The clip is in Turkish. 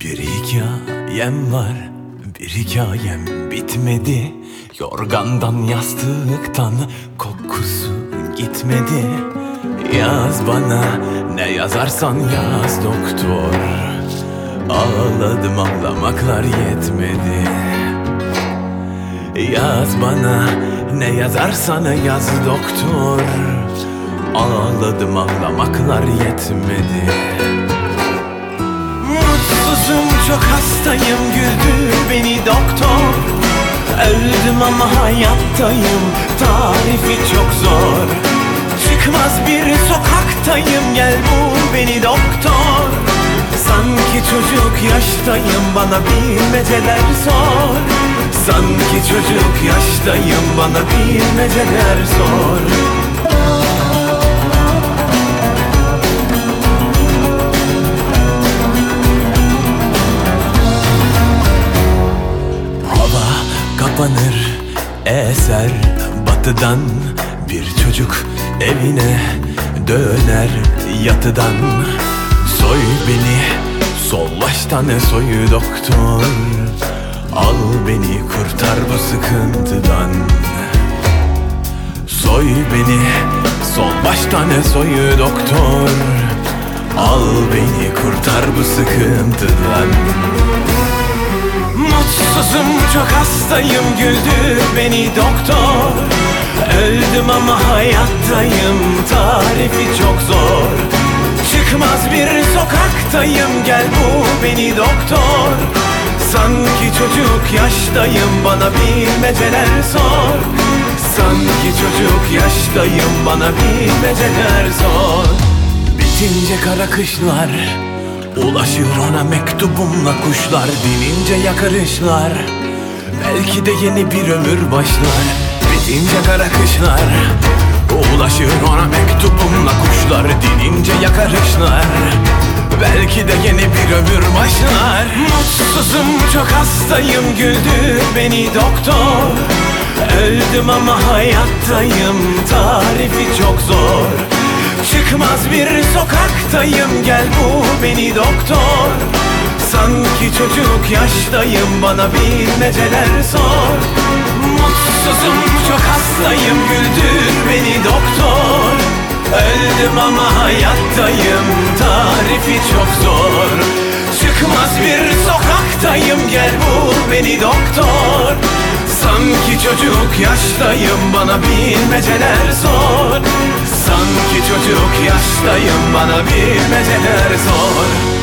Bir hikayem var Bir hikayem bitmedi. Yorgandan yastıktan Kokusu gitmedi. Yaz bana Ne yazarsan yaz doktor. Ağladım ağlamaklar yetmedi. Yaz bana Ne yazarsan yaz doktor. Ağladım ağlamaklar yetmedi çok hastayım güldür beni doktor. Öldüm ama hayattayım tarifi çok zor. Çıkmaz bir sokaktayım gel bul beni doktor. Sanki çocuk yaştayım bana bilmeceler sor. Sanki çocuk yaştayım bana bilmeceler sor kapanır eser. Batıdan Bir çocuk evine döner yatıdan. Soy beni sol baştan soyu doktor Al beni kurtar bu sıkıntıdan. Soy beni sol baştan soyu doktor Al beni kurtar bu sıkıntıdan Mutsuzum çok hastayım güldür beni doktor. Öldüm ama hayattayım tarifi çok zor. Çıkmaz bir sokaktayım gel bu beni doktor. Sanki çocuk yaştayım bana bilmeceler sor. Sanki çocuk yaştayım bana bilmeceler sor. Bitince kara kışlar Ulaşır ona mektubumla kuşlar Dinince yakarışlar. Belki de yeni bir ömür başlar Bitince kara kışlar. Ulaşır ona mektubumla kuşlar Dinince yakarışlar. Belki de yeni bir ömür başlar. Mutsuzum çok hastayım güldür beni doktor. Öldüm ama hayattayım tarifi çok zor Çıkmaz bir sokaktayım gel bu beni doktor. Sanki çocuk yaştayım bana bilmeceler sor. Mutsuzum çok hastayım güldür beni doktor. Öldüm ama hayattayım tarifi çok zor. Çıkmaz bir sokaktayım gel bul beni doktor. Sanki çocuk yaştayım bana bilmeceler sor yaştayım bana bilmeceler sor